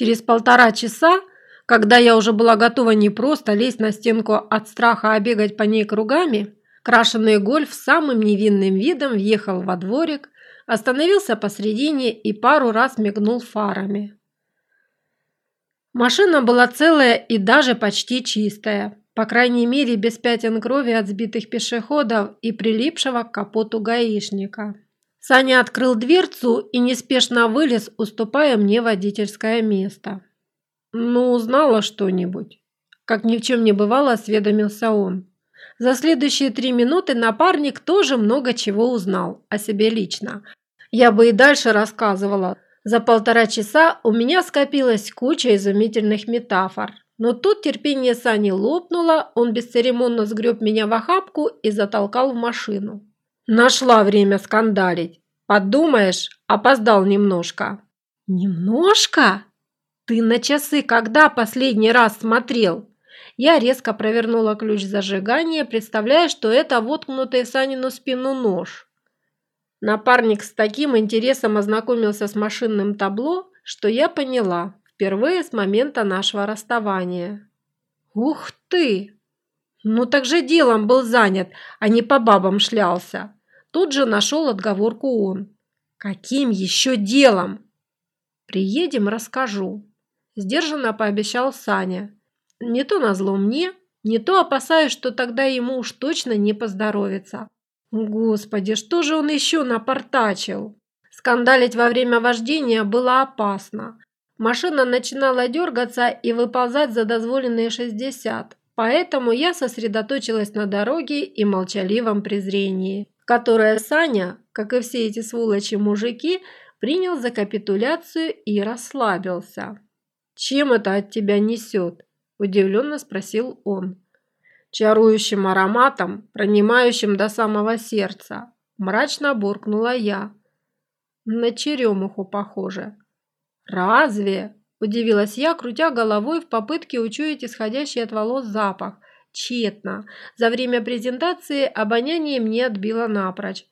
Через полтора часа, когда я уже была готова не просто лезть на стенку от страха, а бегать по ней кругами, крашеный гольф самым невинным видом въехал во дворик, остановился посредине и пару раз мигнул фарами. Машина была целая и даже почти чистая, по крайней мере без пятен крови от сбитых пешеходов и прилипшего к капоту гаишника. Саня открыл дверцу и неспешно вылез, уступая мне водительское место. «Ну, узнала что-нибудь?» Как ни в чем не бывало, осведомился он. За следующие три минуты напарник тоже много чего узнал о себе лично. Я бы и дальше рассказывала. За полтора часа у меня скопилась куча изумительных метафор. Но тут терпение Сани лопнуло, он бесцеремонно сгреб меня в охапку и затолкал в машину. Нашла время скандалить. Подумаешь, опоздал немножко. Немножко? Ты на часы когда последний раз смотрел? Я резко провернула ключ зажигания, представляя, что это воткнутый Санину спину нож. Напарник с таким интересом ознакомился с машинным табло, что я поняла, впервые с момента нашего расставания. «Ух ты! Ну так же делом был занят, а не по бабам шлялся!» Тут же нашел отговорку он. «Каким еще делом?» «Приедем, расскажу», – сдержанно пообещал Саня. «Не то назло мне, не то опасаюсь, что тогда ему уж точно не поздоровится». Господи, что же он еще напортачил? Скандалить во время вождения было опасно. Машина начинала дергаться и выползать за дозволенные 60, поэтому я сосредоточилась на дороге и молчаливом презрении которое Саня, как и все эти сволочи-мужики, принял за капитуляцию и расслабился. «Чем это от тебя несет?» – удивленно спросил он. «Чарующим ароматом, пронимающим до самого сердца», – мрачно буркнула я. «На черемуху похоже». «Разве?» – удивилась я, крутя головой в попытке учуять исходящий от волос запах – Тщетно. За время презентации обоняние мне отбило напрочь.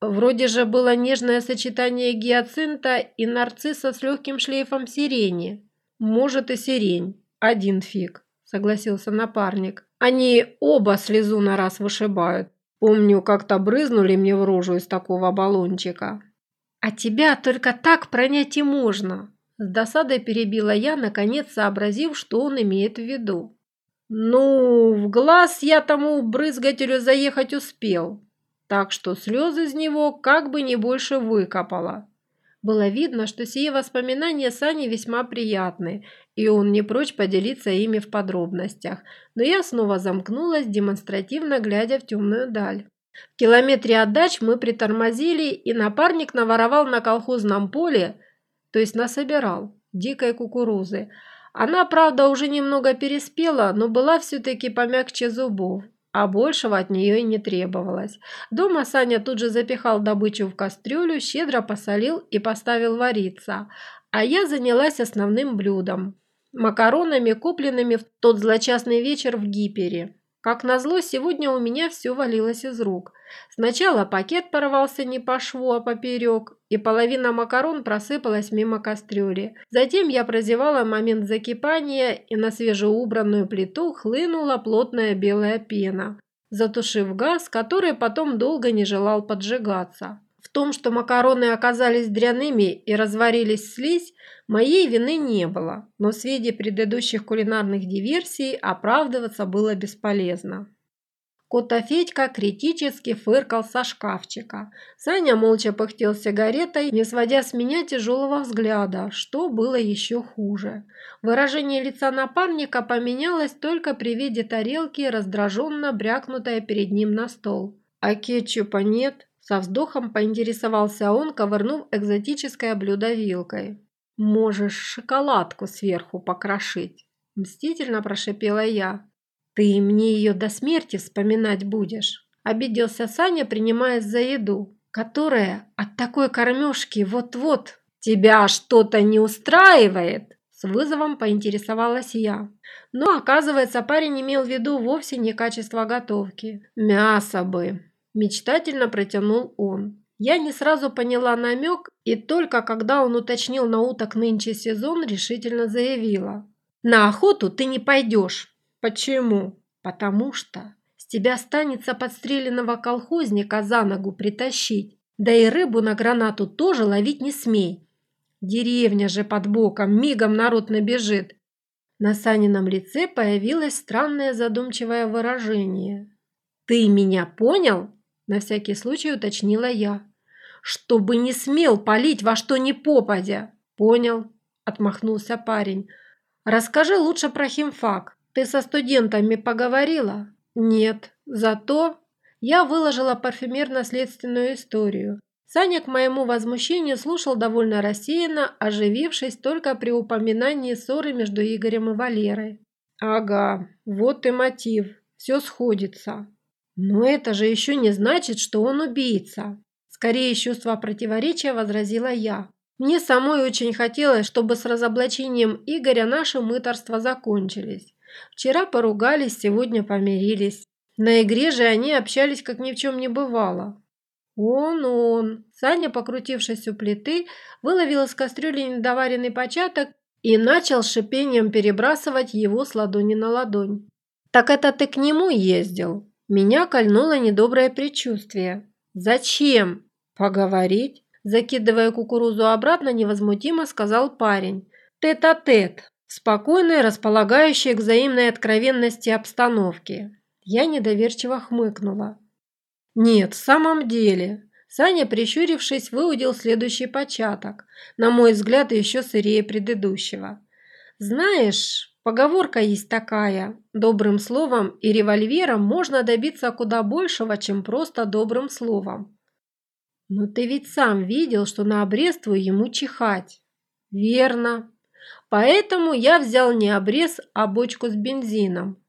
Вроде же было нежное сочетание гиацинта и нарцисса с легким шлейфом сирени. Может и сирень. Один фиг, согласился напарник. Они оба слезу на раз вышибают. Помню, как-то брызнули мне в рожу из такого баллончика. А тебя только так пронять и можно. С досадой перебила я, наконец сообразив, что он имеет в виду. Ну, в глаз я тому брызгателю заехать успел, так что слезы из него как бы не больше выкопало. Было видно, что сие воспоминания Сани весьма приятны, и он не прочь поделиться ими в подробностях, но я снова замкнулась, демонстративно глядя в темную даль. В километре от дач мы притормозили, и напарник наворовал на колхозном поле, то есть насобирал, дикой кукурузы, она, правда, уже немного переспела, но была все-таки помягче зубов, а большего от нее и не требовалось. Дома Саня тут же запихал добычу в кастрюлю, щедро посолил и поставил вариться, а я занялась основным блюдом – макаронами, купленными в тот злочастный вечер в Гипере. Как назло, сегодня у меня все валилось из рук. Сначала пакет порвался не по шву, а поперек, и половина макарон просыпалась мимо кастрюли. Затем я прозевала момент закипания, и на свежеубранную плиту хлынула плотная белая пена, затушив газ, который потом долго не желал поджигаться. В том, что макароны оказались дряными и разварились слизь, моей вины не было, но в виде предыдущих кулинарных диверсий оправдываться было бесполезно. Кота Федька критически фыркал со шкафчика. Саня молча пыхтел сигаретой, не сводя с меня тяжелого взгляда, что было еще хуже. Выражение лица напарника поменялось только при виде тарелки, раздраженно брякнутая перед ним на стол. «А кетчупа нет?» Со вздохом поинтересовался он, ковырнув экзотическое блюдо вилкой. «Можешь шоколадку сверху покрошить», – мстительно прошипела я. «Ты мне ее до смерти вспоминать будешь», – обиделся Саня, принимаясь за еду, которая от такой кормежки вот-вот тебя что-то не устраивает. С вызовом поинтересовалась я. Но, оказывается, парень имел в виду вовсе не качество готовки. Мясо бы, Мечтательно протянул он. Я не сразу поняла намек, и только когда он уточнил на уток нынче сезон, решительно заявила. «На охоту ты не пойдешь». «Почему?» «Потому что с тебя станется подстреленного колхозника за ногу притащить, да и рыбу на гранату тоже ловить не смей. Деревня же под боком, мигом народ набежит». На Санином лице появилось странное задумчивое выражение. «Ты меня понял?» – на всякий случай уточнила я чтобы не смел палить во что ни попадя. Понял, отмахнулся парень. Расскажи лучше про химфак. Ты со студентами поговорила? Нет. Зато я выложила парфюмерно-следственную историю. Саня к моему возмущению слушал довольно рассеянно, оживившись только при упоминании ссоры между Игорем и Валерой. «Ага, вот и мотив. Все сходится. Но это же еще не значит, что он убийца. Скорее, чувство противоречия возразила я. Мне самой очень хотелось, чтобы с разоблачением Игоря наши мыторства закончились. Вчера поругались, сегодня помирились. На игре же они общались, как ни в чем не бывало. Он-он. Саня, покрутившись у плиты, выловил из кастрюли недоваренный початок и начал шипением перебрасывать его с ладони на ладонь. «Так это ты к нему ездил?» Меня кольнуло недоброе предчувствие. «Зачем?» «Поговорить?» Закидывая кукурузу обратно, невозмутимо сказал парень. «Тет-а-тет, в спокойной, располагающей к взаимной откровенности обстановке». Я недоверчиво хмыкнула. «Нет, в самом деле». Саня, прищурившись, выудил следующий початок, на мой взгляд, еще сырее предыдущего. «Знаешь, поговорка есть такая. Добрым словом и револьвером можно добиться куда большего, чем просто добрым словом. «Но ты ведь сам видел, что на обрез твой ему чихать». «Верно. Поэтому я взял не обрез, а бочку с бензином.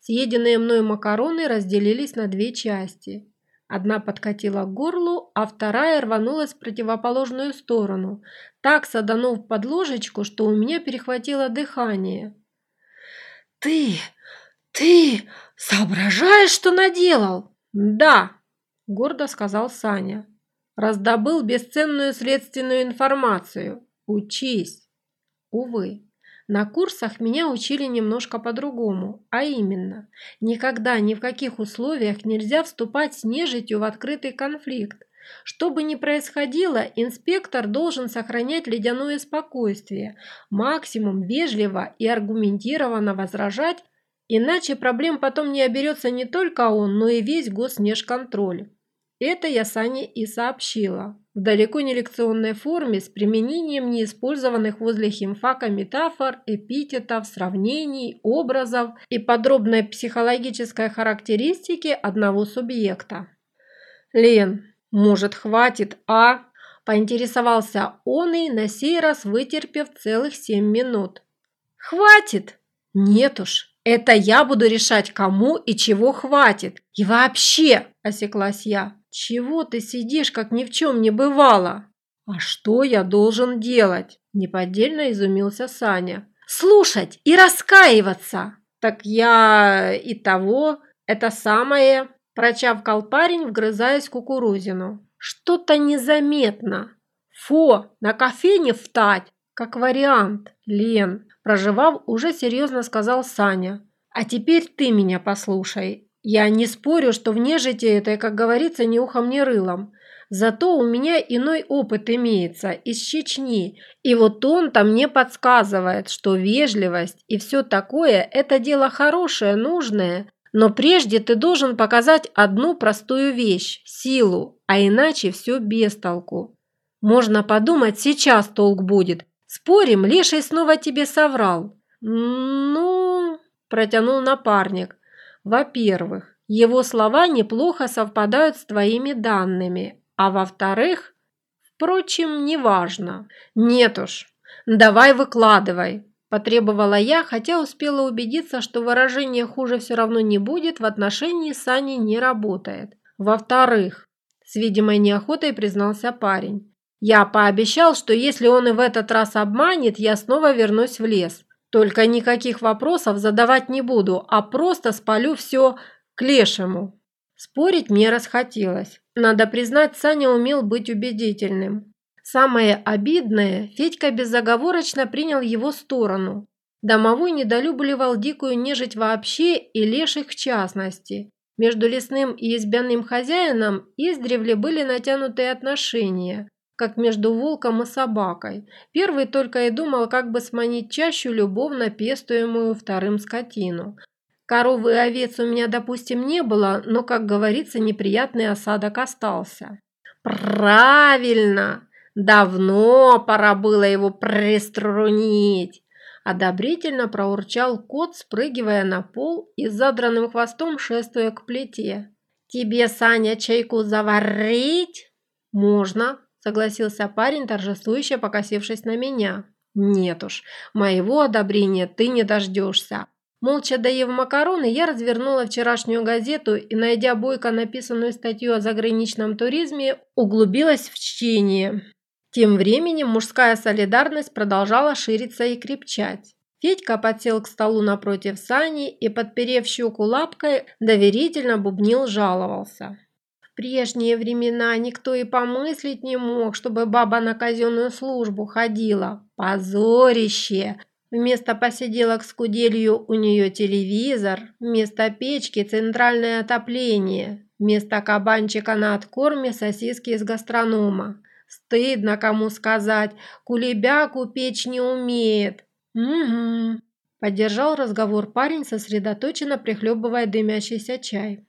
Съеденные мной макароны разделились на две части. Одна подкатила к горлу, а вторая рванулась в противоположную сторону, так саданув под ложечку, что у меня перехватило дыхание. «Ты, ты соображаешь, что наделал?» «Да», – гордо сказал Саня. Раздобыл бесценную следственную информацию. Учись. Увы, на курсах меня учили немножко по-другому, а именно, никогда ни в каких условиях нельзя вступать с нежитью в открытый конфликт. Что бы ни происходило, инспектор должен сохранять ледяное спокойствие, максимум вежливо и аргументированно возражать, иначе проблем потом не оберется не только он, но и весь госнежконтроль. Это я Сане и сообщила. В далеко не лекционной форме с применением неиспользованных возле химфака метафор, эпитетов, сравнений, образов и подробной психологической характеристики одного субъекта. «Лен, может, хватит, а?» – поинтересовался он и на сей раз вытерпев целых семь минут. «Хватит?» «Нет уж, это я буду решать, кому и чего хватит. И вообще!» – осеклась я. «Чего ты сидишь, как ни в чем не бывало?» «А что я должен делать?» – неподдельно изумился Саня. «Слушать и раскаиваться!» «Так я и того, это самое...» – прочавкал парень, вгрызаясь в кукурузину. «Что-то незаметно. Фо, на кофейне втать, как вариант, Лен!» Проживав, уже серьезно сказал Саня. «А теперь ты меня послушай. Я не спорю, что в нежити это, как говорится, ни ухом, ни рылом. Зато у меня иной опыт имеется из Чечни, и вот он-то мне подсказывает, что вежливость и все такое – это дело хорошее, нужное, но прежде ты должен показать одну простую вещь – силу, а иначе все без толку. Можно подумать, сейчас толк будет. Спорим, Леший снова тебе соврал. Ну, протянул напарник – во-первых, его слова неплохо совпадают с твоими данными, а во-вторых, впрочем, неважно. Нет уж, давай выкладывай, потребовала я, хотя успела убедиться, что выражение «хуже все равно не будет» в отношении Сани не работает. Во-вторых, с видимой неохотой признался парень. Я пообещал, что если он и в этот раз обманет, я снова вернусь в лес. Только никаких вопросов задавать не буду, а просто спалю все к лешему. Спорить мне расхотелось. Надо признать, Саня умел быть убедительным. Самое обидное, Федька безоговорочно принял его сторону. Домовой недолюбливал дикую нежить вообще и леших в частности. Между лесным и избяным хозяином издревле были натянутые отношения, как между волком и собакой. Первый только и думал, как бы сманить чащу любовно пестуемую вторым скотину. Коровы и овец у меня, допустим, не было, но, как говорится, неприятный осадок остался. «Правильно!» Давно пора было его приструнить. Одобрительно проурчал кот, спрыгивая на пол и задранным хвостом шествуя к плите. «Тебе, Саня, чайку заварить?» «Можно», – согласился парень, торжествующе покосившись на меня. «Нет уж, моего одобрения ты не дождешься». Молча доев макароны, я развернула вчерашнюю газету и, найдя бойко написанную статью о заграничном туризме, углубилась в чтение. Тем временем мужская солидарность продолжала шириться и крепчать. Федька подсел к столу напротив Сани и, подперев щеку лапкой, доверительно бубнил, жаловался. В прежние времена никто и помыслить не мог, чтобы баба на казенную службу ходила. Позорище! Вместо посиделок с куделью у нее телевизор, вместо печки центральное отопление, вместо кабанчика на откорме сосиски из гастронома. Стыдно кому сказать, кулебяку печь не умеет. Угу. Поддержал разговор парень, сосредоточенно прихлебывая дымящийся чай.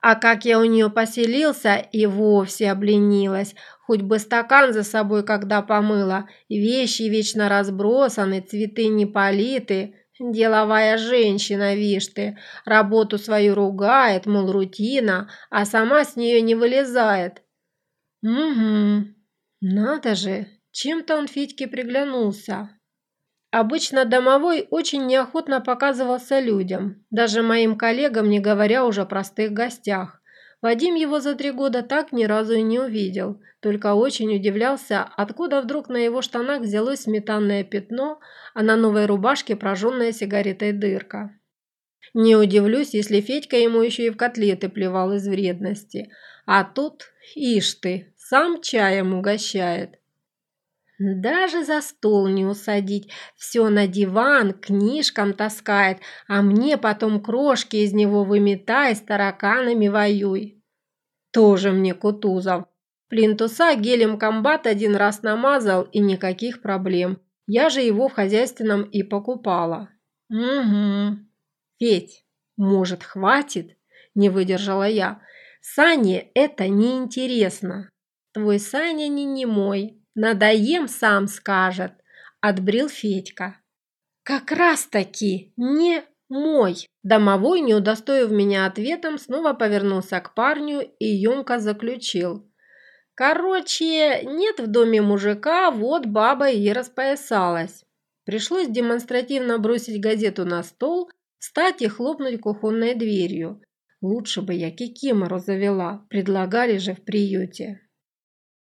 А как я у нее поселился, и вовсе обленилась. Хоть бы стакан за собой когда помыла. Вещи вечно разбросаны, цветы не политы. Деловая женщина, вишь ты. Работу свою ругает, мол, рутина, а сама с нее не вылезает. Угу. Надо же, чем-то он Федьке приглянулся. Обычно домовой очень неохотно показывался людям, даже моим коллегам, не говоря уже о простых гостях. Вадим его за три года так ни разу и не увидел, только очень удивлялся, откуда вдруг на его штанах взялось сметанное пятно, а на новой рубашке прожженная сигаретой дырка. Не удивлюсь, если Федька ему еще и в котлеты плевал из вредности. А тут, ишь ты, сам чаем угощает. Даже за стол не усадить, все на диван, книжкам таскает, а мне потом крошки из него выметай, с тараканами воюй. Тоже мне Кутузов. Плинтуса гелем комбат один раз намазал и никаких проблем. Я же его в хозяйственном и покупала. Угу. Федь, может, хватит? Не выдержала я. Сане это неинтересно. Твой Саня не немой, Надоем, сам скажет, отбрил Федька. Как раз-таки не мой. Домовой, не удостоив меня ответом, снова повернулся к парню и емко заключил. Короче, нет в доме мужика, вот баба и распоясалась. Пришлось демонстративно бросить газету на стол, встать и хлопнуть кухонной дверью. Лучше бы я кикимору завела, предлагали же в приюте.